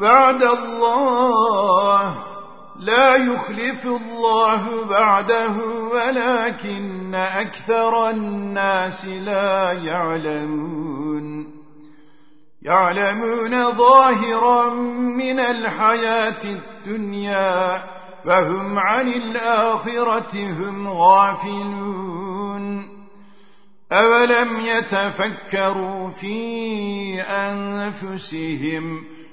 بعد الله لا يخلف الله بعده ولكن أكثر الناس لا يعلمون. يعلمون ظاهرا من الحياة الدنيا فهم عن الآخرة هم غافلون. أولم يتفكروا في أنفسهم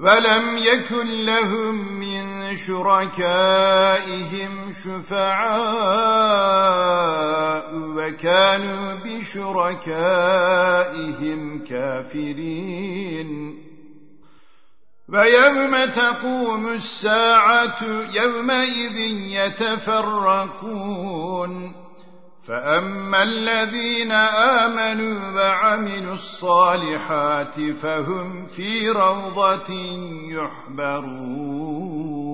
ولم يكن لهم من شركائهم شفعاء وكانوا بشركائهم كافرين. ويوم تقوم الساعة يومئذ يتفرقون. فأما الذين آمنوا وعملوا الصالحات فهم في روضة يحبرون.